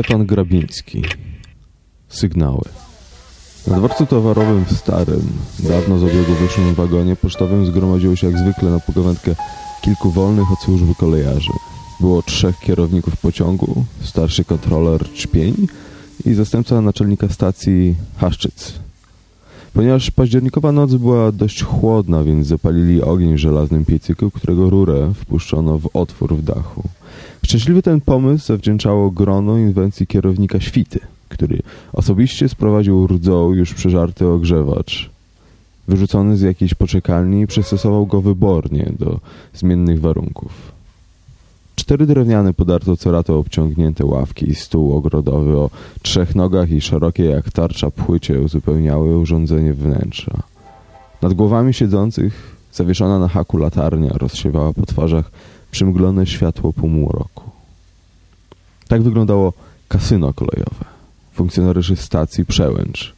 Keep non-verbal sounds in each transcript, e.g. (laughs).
Stefan Grabiński. Sygnały. Na dworcu towarowym w Starym, dawno z obiegu wyszłym wagonie pocztowym zgromadziło się jak zwykle na pogawędkę kilku wolnych od służby kolejarzy. Było trzech kierowników pociągu, starszy kontroler Czpień i zastępca naczelnika stacji Haszczyc. Ponieważ październikowa noc była dość chłodna, więc zapalili ogień w żelaznym piecyku, którego rurę wpuszczono w otwór w dachu. Szczęśliwy ten pomysł zawdzięczało grono inwencji kierownika świty, który osobiście sprowadził rdzą już przeżarty ogrzewacz. Wyrzucony z jakiejś poczekalni przystosował go wybornie do zmiennych warunków. Cztery drewniane podarto cerato obciągnięte ławki i stół ogrodowy o trzech nogach i szerokie jak tarcza płycie uzupełniały urządzenie wnętrza. Nad głowami siedzących zawieszona na haku latarnia rozsiewała po twarzach przymglone światło półmroku. Tak wyglądało kasyno kolejowe, funkcjonariuszy stacji Przełęcz.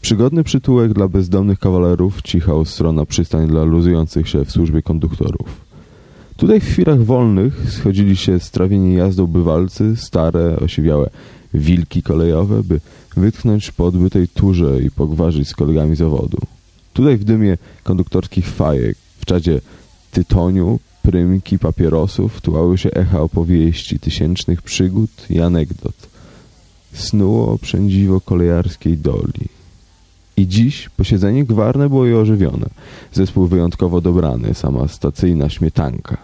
Przygodny przytułek dla bezdomnych kawalerów, cicha strona przystań dla luzujących się w służbie konduktorów. Tutaj w chwilach wolnych schodzili się strawieni jazdą bywalcy, stare, osiwiałe wilki kolejowe, by wytchnąć po odbytej turze i pogwarzyć z kolegami zawodu. Tutaj w dymie konduktorskich fajek, w czadzie tytoniu, prymki papierosów tułały się echa opowieści, tysięcznych przygód i anegdot. Snuło przędziwo kolejarskiej doli. I dziś posiedzenie gwarne było i ożywione. Zespół wyjątkowo dobrany, sama stacyjna śmietanka.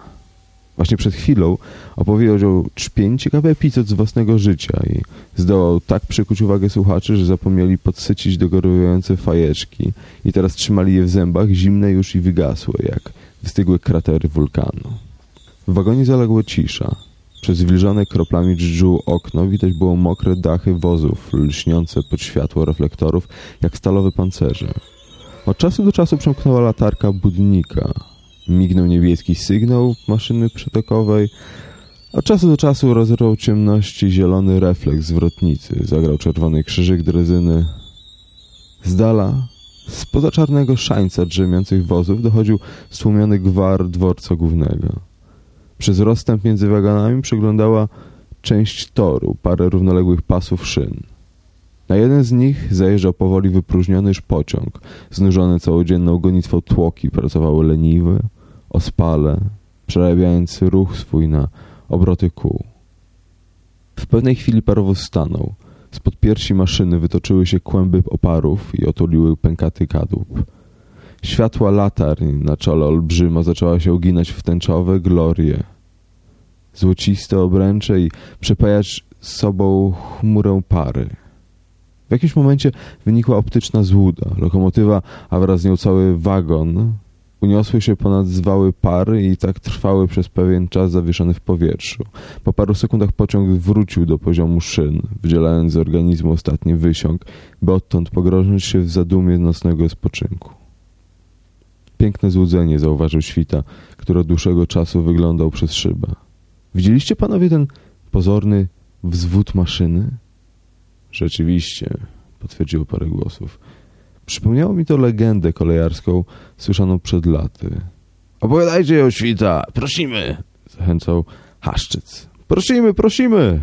Właśnie przed chwilą opowiedział czpień ciekawy epizod z własnego życia i zdołał tak przykuć uwagę słuchaczy, że zapomnieli podsycić dogorywające fajeczki i teraz trzymali je w zębach, zimne już i wygasłe, jak wystygłe kratery wulkanu. W wagonie zaległa cisza. Przez wilżone kroplami dżdżu okno widać było mokre dachy wozów, lśniące pod światło reflektorów, jak stalowe pancerze. Od czasu do czasu przemknęła latarka budnika. Mignął niebieski sygnał maszyny przetokowej. Od czasu do czasu rozerwał ciemności zielony refleks zwrotnicy. Zagrał czerwony krzyżyk drezyny. Z dala Spoza czarnego szańca drzemiących wozów dochodził stłumiony gwar dworca głównego. Przez rozstęp między wagonami przeglądała część toru, parę równoległych pasów szyn. Na jeden z nich zajeżdżał powoli wypróżniony już pociąg. Znużone całodzienną gonitwą tłoki pracowały leniwe, ospale, przerabiając ruch swój na obroty kół. W pewnej chwili parowóz stanął – Spod piersi maszyny wytoczyły się kłęby oparów i otuliły pękaty kadłub. Światła latarń na czole olbrzyma zaczęła się uginać w tęczowe glorie. Złociste obręcze i przepajać sobą chmurę pary. W jakimś momencie wynikła optyczna złuda. Lokomotywa, a wraz z nią cały wagon Uniosły się ponad zwały pary i tak trwały przez pewien czas zawieszony w powietrzu. Po paru sekundach pociąg wrócił do poziomu szyn, wdzielając z organizmu ostatni wysiąg, by odtąd pogrążyć się w zadumie nocnego spoczynku. Piękne złudzenie zauważył Świta, który od dłuższego czasu wyglądał przez szybę. Widzieliście panowie ten pozorny wzwód maszyny? Rzeczywiście, potwierdziło parę głosów. Przypomniało mi to legendę kolejarską słyszaną przed laty. Opowiadajcie ją, świta, prosimy! Zachęcał Haszczyc. Prosimy, prosimy!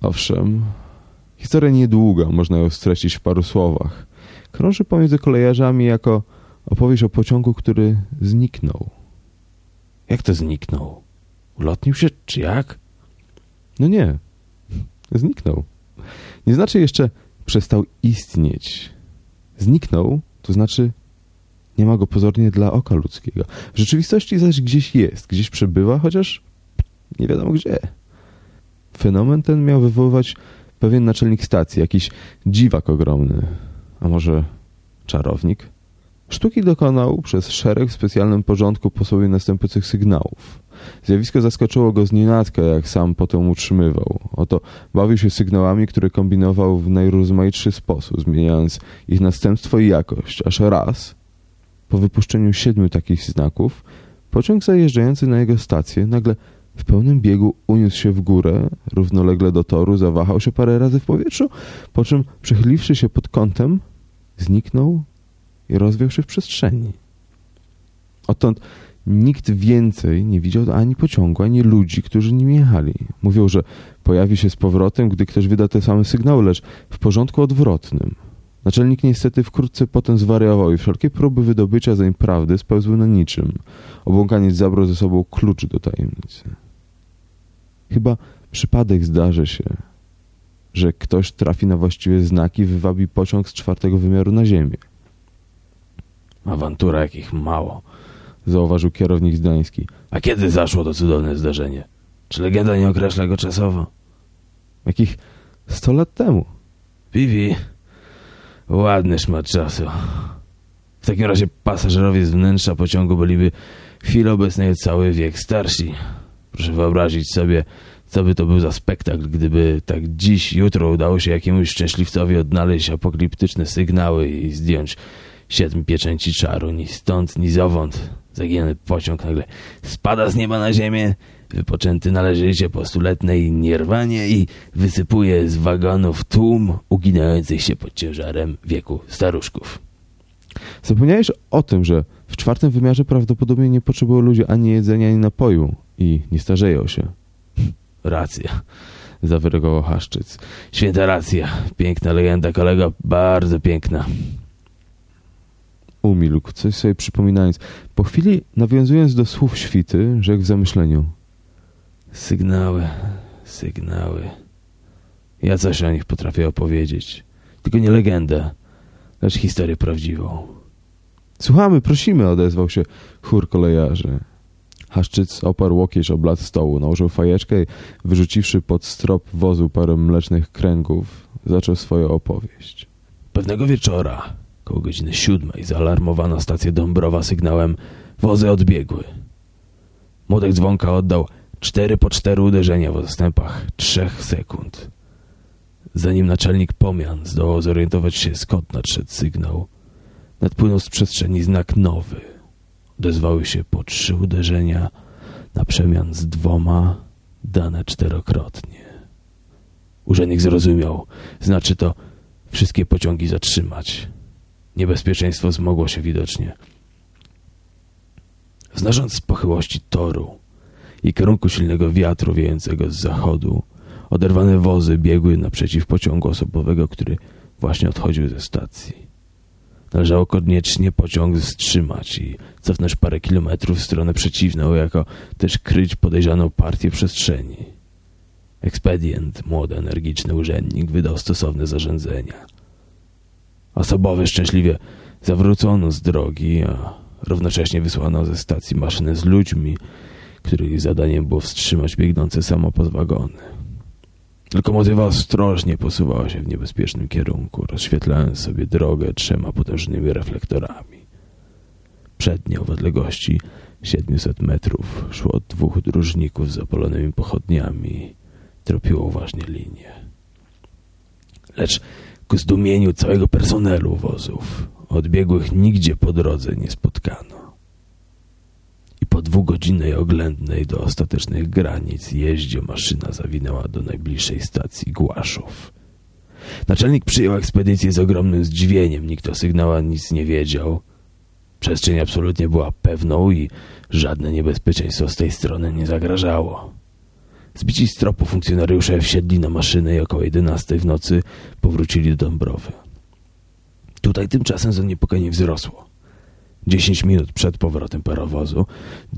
Owszem, historia niedługa, można ją streścić w paru słowach. Krąży pomiędzy kolejarzami jako opowieść o pociągu, który zniknął. Jak to zniknął? Ulotnił się, czy jak? No nie. Zniknął. Nie znaczy jeszcze przestał istnieć. Zniknął, to znaczy nie ma go pozornie dla oka ludzkiego. W rzeczywistości zaś gdzieś jest, gdzieś przebywa, chociaż nie wiadomo gdzie. Fenomen ten miał wywoływać pewien naczelnik stacji, jakiś dziwak ogromny, a może czarownik. Sztuki dokonał przez szereg w specjalnym porządku po sobie następujących sygnałów. Zjawisko zaskoczyło go z nienacka, jak sam potem utrzymywał. Oto bawił się sygnałami, które kombinował w najrozmaitszy sposób, zmieniając ich następstwo i jakość, aż raz, po wypuszczeniu siedmiu takich znaków, pociąg zajeżdżający na jego stację nagle w pełnym biegu uniósł się w górę, równolegle do toru, zawahał się parę razy w powietrzu, po czym przechyliwszy się pod kątem, zniknął i rozwiał się w przestrzeni. Odtąd nikt więcej nie widział ani pociągu, ani ludzi, którzy nim jechali. Mówią, że pojawi się z powrotem, gdy ktoś wyda te same sygnały, lecz w porządku odwrotnym. Naczelnik niestety wkrótce potem zwariował i wszelkie próby wydobycia zeń prawdy spełzły na niczym. Obłąkaniec zabrał ze sobą klucz do tajemnicy. Chyba przypadek zdarzy się, że ktoś trafi na właściwe znaki i wywabi pociąg z czwartego wymiaru na ziemię. Awantura jakich mało. Zauważył kierownik zdański. A kiedy zaszło to cudowne zdarzenie? Czy legenda nie określa go czasowo? Jakich sto lat temu. Piwi, ładny szmat czasu. W takim razie pasażerowie z wnętrza pociągu byliby w chwili obecnej cały wiek starsi. Proszę wyobrazić sobie, co by to był za spektakl, gdyby tak dziś, jutro udało się jakiemuś szczęśliwcowi odnaleźć apokaliptyczne sygnały i zdjąć siedm pieczęci czaru, ni stąd, ni zowąd. Zaginany pociąg nagle spada z nieba na ziemię, wypoczęty należycie po stuletnej nierwanie i wysypuje z wagonów tłum uginających się pod ciężarem wieku staruszków. Zapomniałeś o tym, że w czwartym wymiarze prawdopodobnie nie potrzebują ludzie ani jedzenia, ani napoju i nie starzeją się. (laughs) Racja, Zawyrogował Haszczyc. święta racja. Piękna legenda, kolego, bardzo piękna. Umilkł, coś sobie przypominając. Po chwili, nawiązując do słów świty, rzekł w zamyśleniu. Sygnały, sygnały. Ja coś o nich potrafię opowiedzieć. Tylko nie legendę, lecz historię prawdziwą. Słuchamy, prosimy, odezwał się chór kolejarzy. Haszczyc oparł łokieć o blat stołu, nałożył fajeczkę i wyrzuciwszy pod strop wozu parę mlecznych kręgów, zaczął swoją opowieść. Pewnego wieczora, koło godziny siódmej, zaalarmowano stację Dąbrowa sygnałem wozy odbiegły. Młodek dzwonka oddał cztery po cztery uderzenia w odstępach trzech sekund. Zanim naczelnik pomian zdołał zorientować się, skąd nadszedł sygnał, nadpłynął z przestrzeni znak nowy. Odezwały się po trzy uderzenia, na przemian z dwoma, dane czterokrotnie. Urzędnik zrozumiał, znaczy to wszystkie pociągi zatrzymać. Niebezpieczeństwo zmogło się widocznie. Znacząc z pochyłości toru i kierunku silnego wiatru wiejącego z zachodu, oderwane wozy biegły naprzeciw pociągu osobowego, który właśnie odchodził ze stacji. Należało koniecznie pociąg wstrzymać i cofnąć parę kilometrów w stronę przeciwną, jako też kryć podejrzaną partię przestrzeni. Ekspedient, młody, energiczny urzędnik wydał stosowne zarządzenia. Osobowy szczęśliwie zawrócono z drogi, a równocześnie wysłano ze stacji maszynę z ludźmi, których zadaniem było wstrzymać biegnące samopod wagony. Lokomotywa ostrożnie posuwała się w niebezpiecznym kierunku, rozświetlając sobie drogę trzema potężnymi reflektorami. Przed nią w odległości 700 metrów szło dwóch dróżników z zapalonymi pochodniami. Tropiło uważnie linię. Lecz ku zdumieniu całego personelu wozów odbiegłych nigdzie po drodze nie spotkano. I po dwugodzinnej oględnej do ostatecznych granic jeździe maszyna zawinęła do najbliższej stacji Głaszów. Naczelnik przyjął ekspedycję z ogromnym zdziwieniem. Nikt o sygnałach nic nie wiedział. Przestrzeń absolutnie była pewną i żadne niebezpieczeństwo z tej strony nie zagrażało. Zbici z tropu funkcjonariusze wsiedli na maszynę i około 11 w nocy powrócili do Dąbrowy. Tutaj tymczasem zaniepokojenie wzrosło. Dziesięć minut przed powrotem parowozu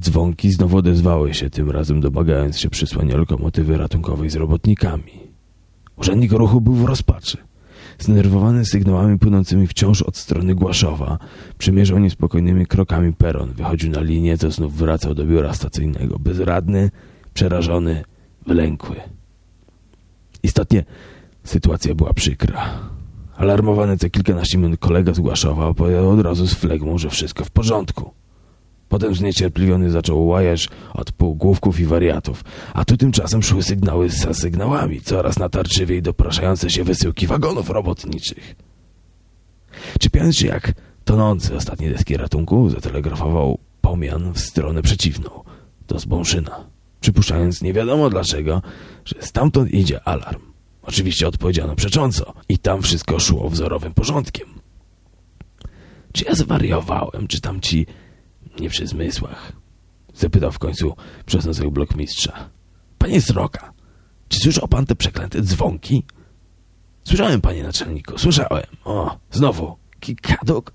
dzwonki znowu odezwały się, tym razem domagając się przysłania lokomotywy ratunkowej z robotnikami. Urzędnik ruchu był w rozpaczy. Zdenerwowany sygnałami płynącymi wciąż od strony Głaszowa, przemierzał niespokojnymi krokami peron, wychodził na linię, to znów wracał do biura stacyjnego, bezradny, przerażony, wylękły. Istotnie sytuacja była przykra. Alarmowany co kilkanaście minut kolega z Głaszowa opowiadał od razu z flegmą, że wszystko w porządku. Potem zniecierpliwiony zaczął łajać od półgłówków i wariatów, a tu tymczasem szły sygnały za sygnałami, coraz natarczywiej dopraszające się wysyłki wagonów robotniczych. Czepiając się jak tonący ostatnie deski ratunku, zatelegrafował pomian w stronę przeciwną, do Zbąszyna, przypuszczając nie wiadomo dlaczego, że stamtąd idzie alarm. Oczywiście odpowiedziano przecząco i tam wszystko szło wzorowym porządkiem. Czy ja zwariowałem, czy tam ci nie przy zmysłach? Zapytał w końcu przez nosek blokmistrza. Panie Sroka, czy słyszał pan te przeklęte dzwonki? Słyszałem, panie naczelniku, słyszałem. O, znowu, kikaduk.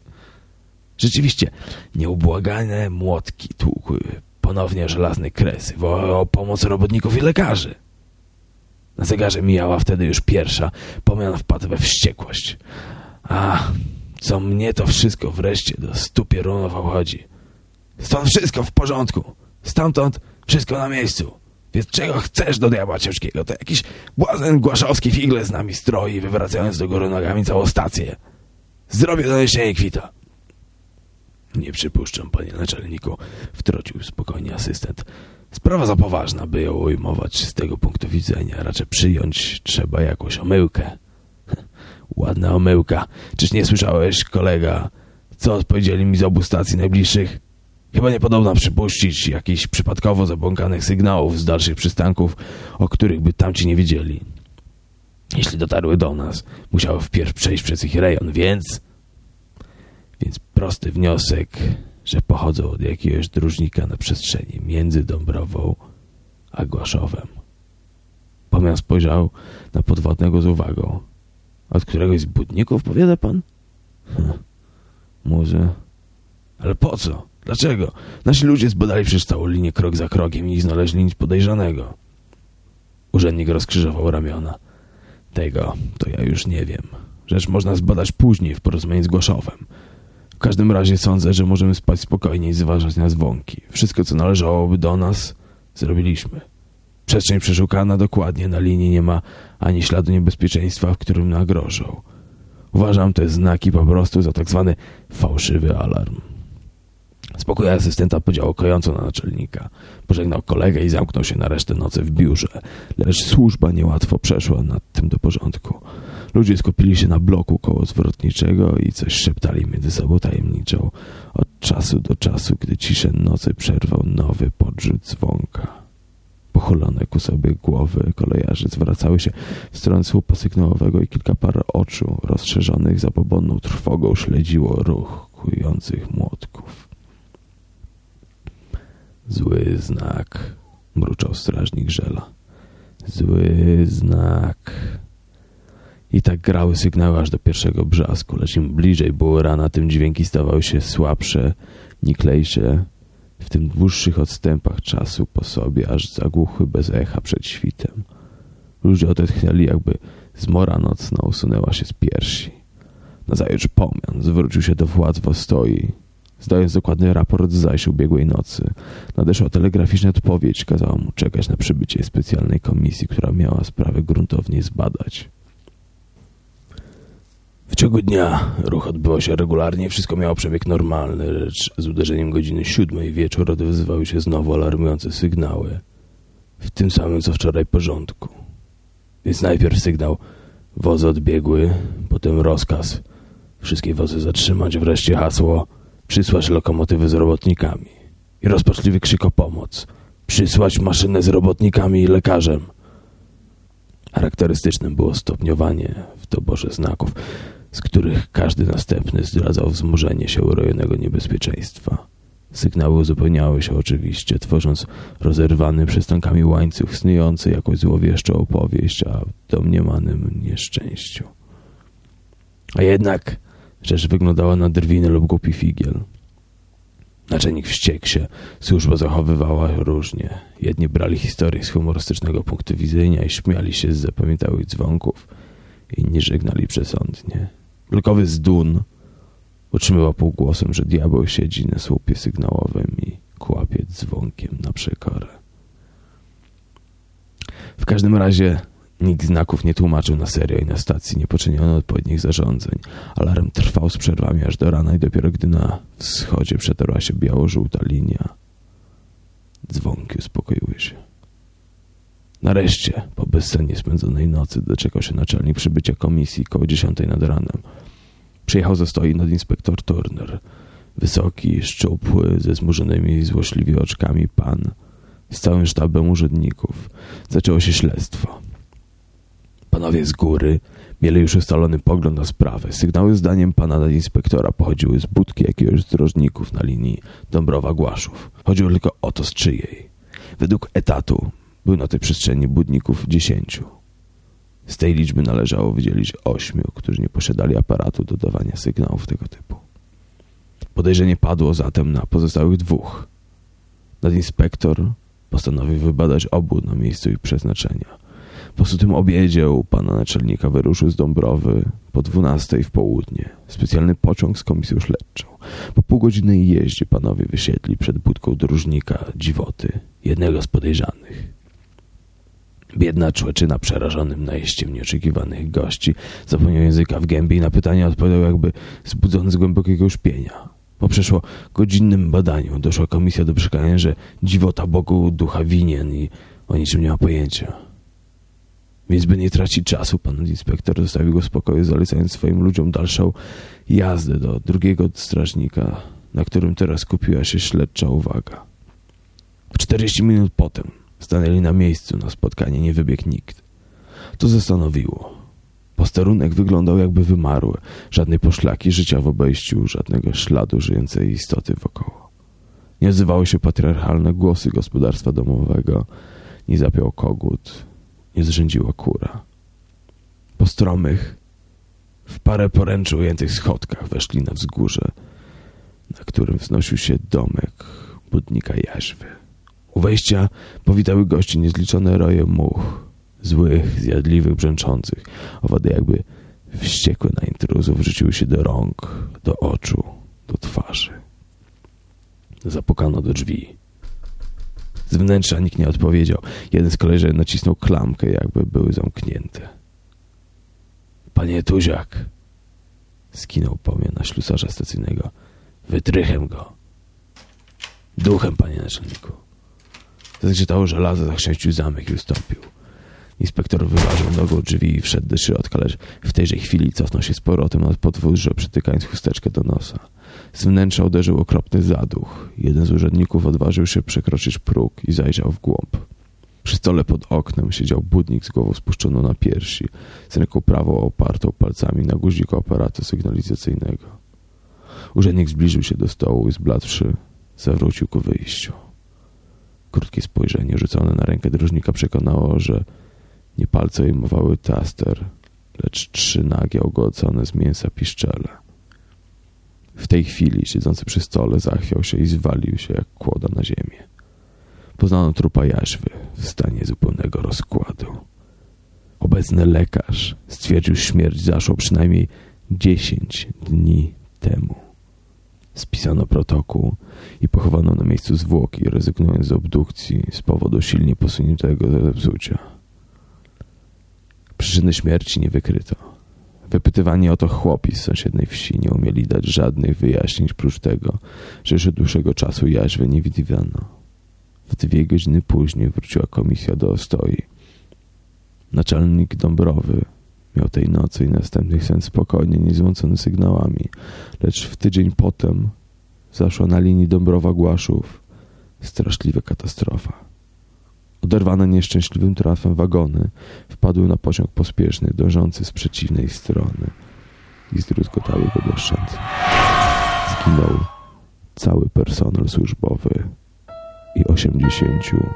Rzeczywiście, nieubłagane młotki tłukły ponownie żelazne kresy, wołały o pomoc robotników i lekarzy. Na zegarze mijała wtedy już pierwsza, pomian wpadł we wściekłość. A, co mnie to wszystko wreszcie do stu piorunów obchodzi. Stąd wszystko w porządku. Stamtąd wszystko na miejscu. Więc czego chcesz do diabła ciężkiego? To jakiś błazen głaszowski figle z nami stroi, wywracając do góry nogami całą stację. Zrobię doniesienie kwita. Nie przypuszczam, panie naczelniku, wtrącił spokojnie asystent. Sprawa za poważna, by ją ujmować z tego punktu widzenia. Raczej przyjąć trzeba jakąś omyłkę. (laughs) Ładna omyłka. Czyż nie słyszałeś, kolega, co odpowiedzieli mi z obu stacji najbliższych? Chyba niepodobna przypuścić jakichś przypadkowo zabłąkanych sygnałów z dalszych przystanków, o których by tamci nie wiedzieli. Jeśli dotarły do nas, musiały wpierw przejść przez ich rejon, więc... Więc prosty wniosek, że pochodzą od jakiegoś dróżnika na przestrzeni między Dąbrową a Głaszowem. Pomian spojrzał na podwodnego z uwagą. Od któregoś z budników, powiada pan? Hm, może... Ale po co? Dlaczego? Nasi ludzie zbadali przecież całą linię krok za krokiem i nie znaleźli nic podejrzanego. Urzędnik rozkrzyżował ramiona. Tego to ja już nie wiem. Rzecz można zbadać później w porozumieniu z Głaszowem. W każdym razie sądzę, że możemy spać spokojnie i zważać na dzwonki. Wszystko, co należałoby do nas, zrobiliśmy. Przestrzeń przeszukana dokładnie, na linii nie ma ani śladu niebezpieczeństwa, w którym nagrożą. Uważam te znaki po prostu za tak zwany fałszywy alarm. Spokój asystenta podziałał kojąco na naczelnika. Pożegnał kolegę i zamknął się na resztę nocy w biurze, lecz służba niełatwo przeszła nad tym do porządku. Ludzie skupili się na bloku koło zwrotniczego i coś szeptali między sobą tajemniczo. Od czasu do czasu, gdy ciszę nocy przerwał nowy podrzut dzwonka. Pochylone ku sobie głowy kolejarzy zwracały się w stronę słupa sygnałowego i kilka par oczu rozszerzonych zabobonną trwogą śledziło ruch kujących młotków. Zły znak, mruczał strażnik Żela. Zły znak. I tak grały sygnały aż do pierwszego brzasku, lecz im bliżej było rana, tym dźwięki stawały się słabsze, niklejsze, w tym dłuższych odstępach czasu po sobie, aż zagłuchły bez echa przed świtem. Ludzie odetchnęli, jakby zmora nocna usunęła się z piersi. Nazajutrz pomian zwrócił się do władz w Ostoi, zdając dokładny raport z zaś ubiegłej nocy. Nadeszła telegraficzna odpowiedź, kazała mu czekać na przybycie specjalnej komisji, która miała sprawę gruntownie zbadać. W ciągu dnia ruch odbywał się regularnie, wszystko miało przebieg normalny, lecz z uderzeniem godziny siódmej wieczór odezwały się znowu alarmujące sygnały. W tym samym co wczoraj porządku. Więc najpierw sygnał wozy odbiegły, potem rozkaz wszystkie wozy zatrzymać, wreszcie hasło przysłać lokomotywy z robotnikami i rozpaczliwy krzyk o pomoc przysłać maszynę z robotnikami i lekarzem. Charakterystycznym było stopniowanie w doborze znaków, z których każdy następny zdradzał wzmożenie się urojonego niebezpieczeństwa. Sygnały uzupełniały się oczywiście, tworząc rozerwany przystankami łańcuch snujący jakąś złowieszczą opowieść o domniemanym nieszczęściu. A jednak rzecz wyglądała na drwiny lub głupi figiel. Naczelnik wściekł się. Służba zachowywała różnie. Jedni brali historię z humorystycznego punktu widzenia i śmiali się z zapamiętałych dzwonków. Inni żegnali przesądnie. Wielkowy zdun utrzymywał półgłosem, że diabeł siedzi na słupie sygnałowym i kłapie dzwonkiem na przekorę. W każdym razie nikt znaków nie tłumaczył na serio i na stacji nie poczyniono odpowiednich zarządzeń. Alarm trwał z przerwami aż do rana i dopiero gdy na wschodzie przetarła się biało-żółta linia, dzwonki uspokoiły się. Nareszcie, po bezsennie spędzonej nocy, doczekał się naczelnik przybycia komisji koło dziesiątej nad ranem. Przyjechał ze stoi nadinspektor Turner. Wysoki, szczupły, ze zmurzonymi złośliwie oczkami pan – z całym sztabem urzędników. Zaczęło się śledztwo. Panowie z góry mieli już ustalony pogląd na sprawę. Sygnały zdaniem pana inspektora pochodziły z budki jakiegoś z drożników na linii Dąbrowa-Głaszów. Chodziło tylko o to z czyjej. Według etatu był na tej przestrzeni budników dziesięciu. Z tej liczby należało wydzielić ośmiu, którzy nie posiadali aparatu do dawania sygnałów tego typu. Podejrzenie padło zatem na pozostałych dwóch. Nadinspektor Postanowił wybadać obu na miejscu ich przeznaczenia. Po tym obiedzie u pana naczelnika wyruszył z Dąbrowy po dwunastej w południe. Specjalny pociąg z komisją śledczą. Po półgodzinnej jeździe panowie wysiedli przed budką dróżnika dziwoty, jednego z podejrzanych. Biedna człeczyna przerażonym najeściem nieoczekiwanych gości zapomniał języka w gębie i na pytania odpowiadał jakby zbudzony z głębokiego śpienia. Po przeszło godzinnym badaniu doszła komisja do przekonania, że dziwota Bogu ducha winien i o niczym nie ma pojęcia. Więc by nie tracić czasu, pan inspektor zostawił go w spokoju, zalecając swoim ludziom dalszą jazdę do drugiego strażnika, na którym teraz skupiła się śledcza uwaga. W 40 minut potem stanęli na miejscu na spotkanie, nie wybiegł nikt. To zastanowiło. Posterunek wyglądał jakby wymarły. Żadnej poszlaki życia w obejściu, żadnego śladu żyjącej istoty wokoło. Nie odzywały się patriarchalne głosy gospodarstwa domowego, nie zapiał kogut, nie zrzędziła kura. Po stromych, w parę poręczy ujętych schodkach weszli na wzgórze, na którym wznosił się domek budnika jaźwy. U wejścia powitały gości niezliczone roje much, złych, zjadliwych, brzęczących. Owady jakby wściekłe na intruzów rzuciły się do rąk, do oczu, do twarzy. Zapukano do drzwi. Z wnętrza nikt nie odpowiedział. Jeden z koleżanek nacisnął klamkę, jakby były zamknięte. Panie Tuziak! Skinął pomiar na ślusarza stacyjnego. Wytrychem go. Duchem, panie naczelniku. Zagrzetało żelazo, zachrzęścił zamek i ustąpił. Inspektor wyważył nogą drzwi i wszedł do środka, lecz w tejże chwili cofnął się z powrotem nad podwórze, przytykając chusteczkę do nosa. Z wnętrza uderzył okropny zaduch. Jeden z urzędników odważył się przekroczyć próg i zajrzał w głąb. Przy stole pod oknem siedział budnik z głową spuszczoną na piersi, z ręką prawą opartą palcami na guziku aparatu sygnalizacyjnego. Urzędnik zbliżył się do stołu i zbladłszy, zawrócił ku wyjściu. Krótkie spojrzenie rzucone na rękę drożnika przekonało, że nie palce ujmowały taster, lecz trzy nagie ogłocone z mięsa piszczele. W tej chwili siedzący przy stole zachwiał się i zwalił się jak kłoda na ziemię. Poznano trupa jaźwy w stanie zupełnego rozkładu. Obecny lekarz stwierdził śmierć zaszło przynajmniej dziesięć dni temu. Spisano protokół i pochowano na miejscu zwłoki, rezygnując z obdukcji z powodu silnie posuniętego zepsucia. Przyczyny śmierci nie wykryto. Wypytywani o to chłopi z sąsiedniej wsi nie umieli dać żadnych wyjaśnień prócz tego, że już od dłuższego czasu jaźwy nie widywano. W dwie godziny później wróciła komisja do Ostoi. Naczelnik Dąbrowy miał tej nocy i następnych sen spokojnie, niezłączony sygnałami, lecz w tydzień potem zaszła na linii Dąbrowa-Głaszów straszliwa katastrofa. Oderwane nieszczęśliwym trafem wagony wpadły na pociąg pospieszny dążący z przeciwnej strony i zdruzgotały go doszczętnie. Zginął cały personel służbowy i osiemdziesięciu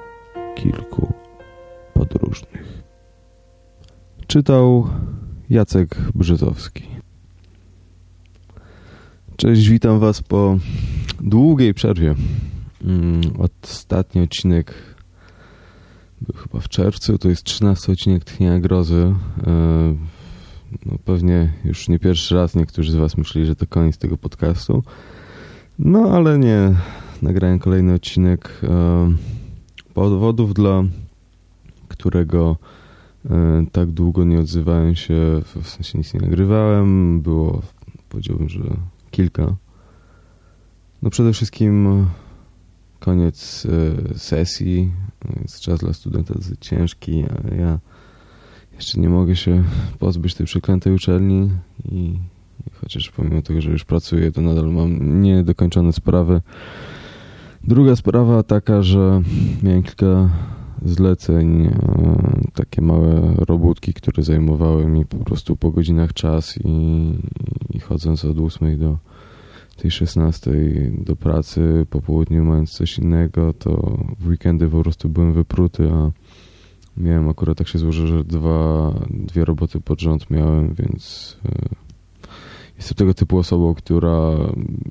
kilku podróżnych. Czytał Jacek Brzezowski. Cześć, witam Was po długiej przerwie. Mm, Ostatni odcinek chyba w czerwcu, to jest 13 odcinek Tchnienia Grozy. E, No pewnie już nie pierwszy raz niektórzy z Was myśleli, że to koniec tego podcastu. No ale nie, nagrałem kolejny odcinek. E, Powodów, dla którego e, tak długo nie odzywałem się, w w sensie nic nie nagrywałem, było powiedziałbym, że kilka. No przede wszystkim koniec e, sesji, więc czas dla studenta dosyć ciężki, a ja jeszcze nie mogę się pozbyć tej przeklętej uczelni i, i chociaż pomimo tego, że już pracuję, to nadal mam niedokończone sprawy. Druga sprawa taka, że miałem kilka zleceń, e, takie małe robótki, które zajmowały mi po prostu po godzinach czas i, i chodząc od 8 do tej 16 do pracy, po południu mając coś innego, to w weekendy po prostu byłem wypruty, a miałem akurat tak się złożyło, że dwa, dwie roboty pod rząd miałem, więc e, jestem tego typu osobą, która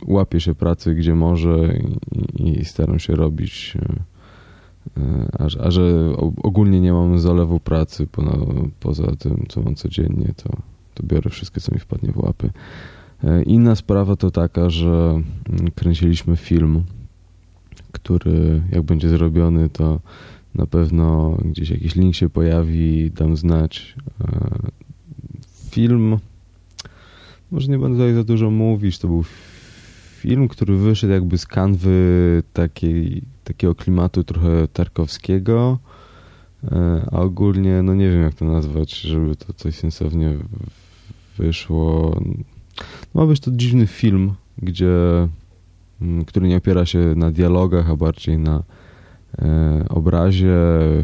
łapie się pracy gdzie może i, i staram się robić e, a, a że ogólnie nie mam zalewu pracy po, poza tym, co mam codziennie, to, to biorę wszystko, co mi wpadnie w łapy. E, Inna sprawa to taka, że mm, kręciliśmy film, który jak będzie zrobiony, to na pewno gdzieś jakiś link się pojawi, dam znać. E, Film, może nie będę tutaj za dużo mówić, to był film, który wyszedł jakby z kanwy takiej, takiego klimatu trochę tarkowskiego, e, a ogólnie, no nie wiem jak to nazwać, żeby to coś sensownie wyszło. Ma być to dziwny film, gdzie, mm, który nie opiera się na dialogach, a bardziej na e, obrazie.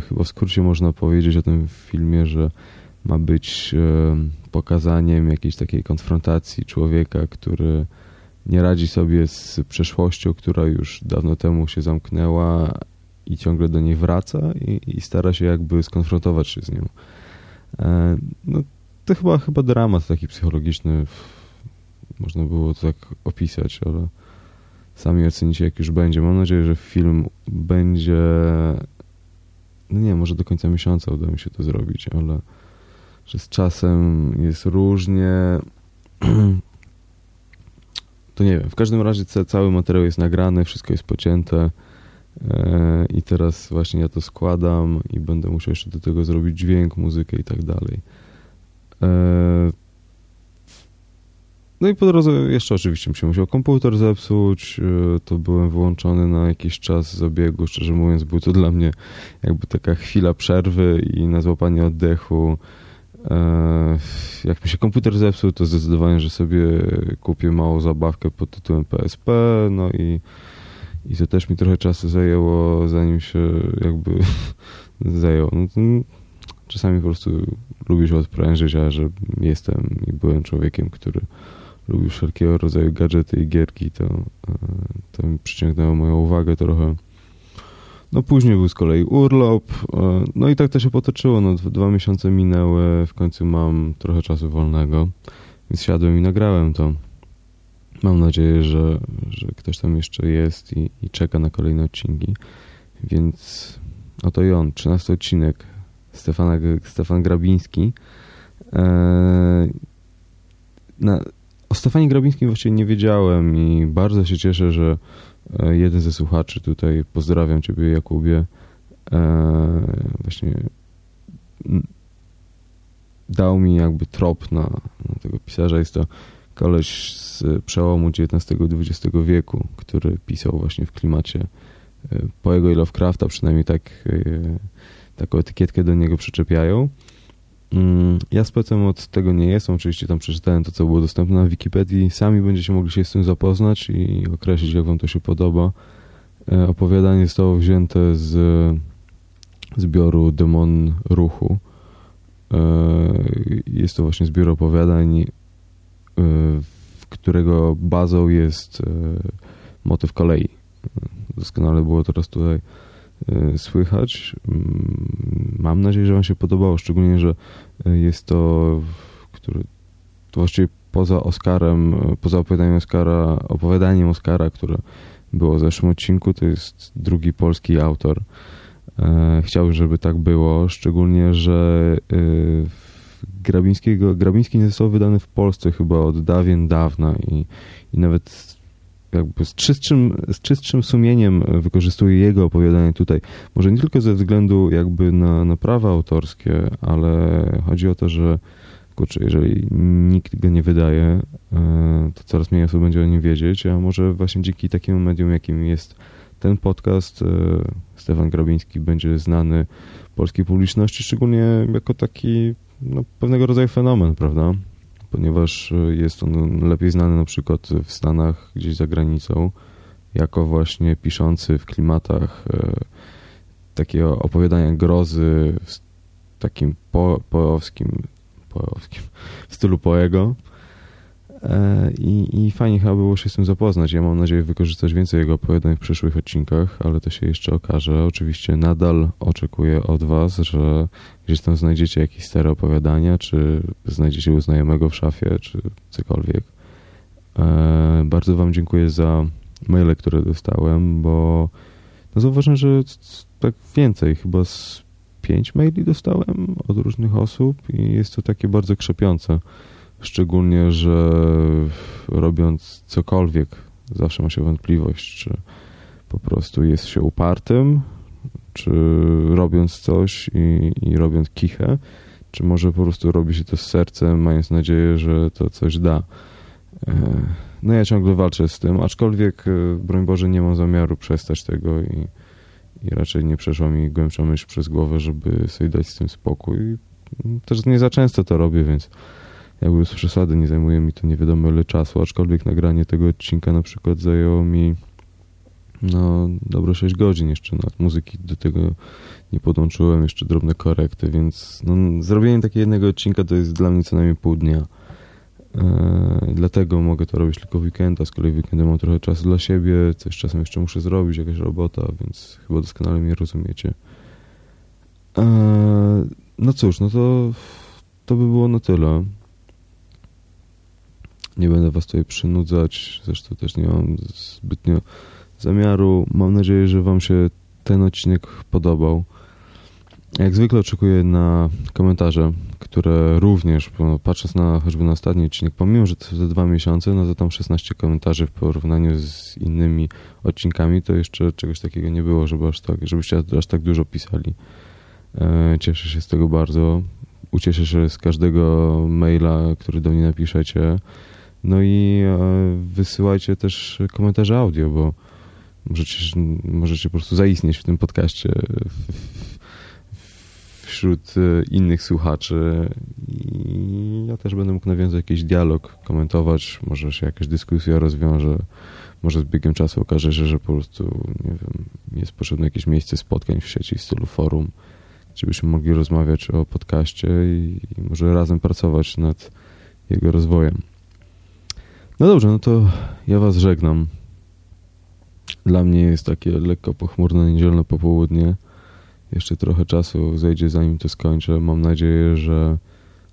Chyba w skrócie można powiedzieć o tym filmie, że ma być e, pokazaniem jakiejś takiej konfrontacji człowieka, który nie radzi sobie z przeszłością, która już dawno temu się zamknęła i ciągle do niej wraca i, i stara się jakby skonfrontować się z nią. E, no, to chyba, chyba dramat taki psychologiczny. Można było to tak opisać, ale sami ocenicie jak już będzie. Mam nadzieję, że film będzie no nie, może do końca miesiąca uda mi się to zrobić, ale że z czasem jest różnie. (clears throat) To nie wiem. W każdym razie ca- cały materiał jest nagrany, wszystko jest pocięte e, i teraz właśnie ja to składam i będę musiał jeszcze do tego zrobić dźwięk, muzykę i tak dalej. No i po drodze jeszcze oczywiście mi się musiał komputer zepsuć, e, to byłem wyłączony na jakiś czas z obiegu, szczerze mówiąc był to dla mnie jakby taka chwila przerwy i na złapanie oddechu. E, Jak mi się komputer zepsuł, to zdecydowanie, że sobie kupię małą zabawkę pod tytułem PSP, no i, i to też mi trochę czasu zajęło, zanim się jakby (laughs) zajęło. No czasami po prostu lubię się odprężyć, a że jestem i byłem człowiekiem, który lubił wszelkiego rodzaju gadżety i gierki, to, e, to przyciągnęło moją uwagę trochę. No później był z kolei urlop, e, no i tak to się potoczyło, no dwa, miesiące minęły, w końcu mam trochę czasu wolnego, więc siadłem i nagrałem to. Mam nadzieję, że, że ktoś tam jeszcze jest i, i czeka na kolejne odcinki, więc oto i on, 13 odcinek, Stefana, Stefan Grabiński. E, Na, o Stefanie Grabińskim właściwie nie wiedziałem i bardzo się cieszę, że e, jeden ze słuchaczy tutaj, pozdrawiam Ciebie Jakubie, e, właśnie dał mi jakby trop na, na tego pisarza. Jest to koleś z przełomu XIX i XX wieku, który pisał właśnie w klimacie e, Poego i Lovecrafta, przynajmniej tak, taką etykietkę do niego przyczepiają. Mm, Ja specem od tego nie jestem, oczywiście tam przeczytałem to, co było dostępne na Wikipedii. Sami będziecie mogli się z tym zapoznać i określić, jak wam to się podoba. E, Opowiadanie zostało wzięte z zbioru Demon Ruchu. E, Jest to właśnie zbiór opowiadań, e, którego bazą jest motyw kolei. Doskonale było teraz tutaj słychać. Mm, Mam nadzieję, że Wam się podobało, szczególnie, że e, jest to, który, to właściwie poza Oscarem, e, poza opowiadaniem Oscara, opowiadaniem Oscara, które było w zeszłym odcinku, to jest drugi polski autor. E, chciałbym, żeby tak było, szczególnie, że Grabińskiego, Grabiński nie został wydany w Polsce chyba od dawien dawna i, i nawet jakby z czystszym, z czystszym sumieniem wykorzystuję jego opowiadanie tutaj. Może nie tylko ze względu jakby na, na prawa autorskie, ale chodzi o to, że kurczę, jeżeli nikt go nie wydaje, e, to coraz mniej osób będzie o nim wiedzieć, a może właśnie dzięki takiemu medium, jakim jest ten podcast, e, Stefan Grabiński będzie znany polskiej publiczności, szczególnie jako taki no, pewnego rodzaju fenomen, prawda? Ponieważ e, jest on lepiej znany na przykład w Stanach, gdzieś za granicą, jako właśnie piszący w klimatach takiego opowiadania grozy w takim po, poowskim poewskim, w stylu Poego. E, I, I fajnie chyba było się z tym zapoznać. Ja mam nadzieję wykorzystać więcej jego opowiadań w przyszłych odcinkach, ale to się jeszcze okaże. Oczywiście nadal oczekuję od Was, że gdzieś tam znajdziecie jakieś stare opowiadania, czy znajdziecie u znajomego w szafie, czy cokolwiek. E, bardzo Wam dziękuję za maile, które dostałem, bo no zauważyłem, że tak więcej, chyba z pięć maili dostałem od różnych osób i jest to takie bardzo krzepiące. Szczególnie, że robiąc cokolwiek, zawsze ma się wątpliwość, czy po prostu jest się upartym, czy robiąc coś i, i robiąc kichę, czy może po prostu robi się to z sercem, mając nadzieję, że to coś da. E, no ja ciągle walczę z tym, aczkolwiek, e, broń Boże, nie mam zamiaru przestać tego i i raczej nie przeszła mi głębsza myśl przez głowę, żeby sobie dać z tym spokój. Też nie za często to robię, więc jakby z przesady nie zajmuje mi to nie wiadomo ile czasu, aczkolwiek nagranie tego odcinka na przykład zajęło mi no dobre 6 godzin jeszcze nad muzyki do tego nie podłączyłem, jeszcze drobne korekty, więc no, zrobienie takiego jednego odcinka to jest dla mnie co najmniej pół dnia. E, dlatego mogę to robić tylko w weekend, a z kolei w weekendy mam trochę czasu dla siebie, coś czasem jeszcze muszę zrobić, jakaś robota, więc chyba doskonale mnie rozumiecie. E, no cóż, no to to by było na tyle. Nie będę was tutaj przynudzać, zresztą też nie mam zbytnio zamiaru. Mam nadzieję, że wam się ten odcinek podobał. Jak zwykle oczekuję na komentarze, które również, patrząc na choćby na ostatni odcinek, pomimo, że to te dwa miesiące, no to tam 16 komentarzy w porównaniu z innymi odcinkami, to jeszcze czegoś takiego nie było, żeby aż tak, żebyście aż tak dużo pisali. E, cieszę się z tego bardzo. Ucieszę się z każdego maila, który do mnie napiszecie. No i e, wysyłajcie też komentarze audio, bo możecie, możecie po prostu zaistnieć w tym podcaście wśród e, innych słuchaczy i ja też będę mógł nawiązać jakiś dialog, komentować, może się jakaś dyskusja rozwiąże, może z biegiem czasu okaże się, że po prostu, nie wiem, jest potrzebne jakieś miejsce spotkań w sieci w stylu forum, gdzie byśmy mogli rozmawiać o podcaście i, i może razem pracować nad jego rozwojem. No dobrze, no to ja was żegnam. Dla mnie jest takie lekko pochmurne niedzielne popołudnie. Jeszcze trochę czasu zejdzie zanim to skończę. Mam nadzieję, że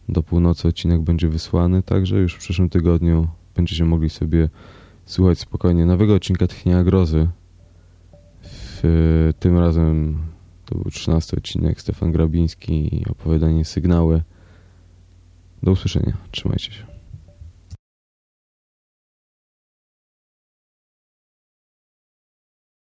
do północy odcinek będzie wysłany, także już w przyszłym tygodniu będziecie mogli sobie słuchać spokojnie nowego odcinka Tchnienia Grozy. W, tym razem to był 13 odcinek Stefan Grabiński i opowiadanie Sygnały. Do usłyszenia. Trzymajcie się.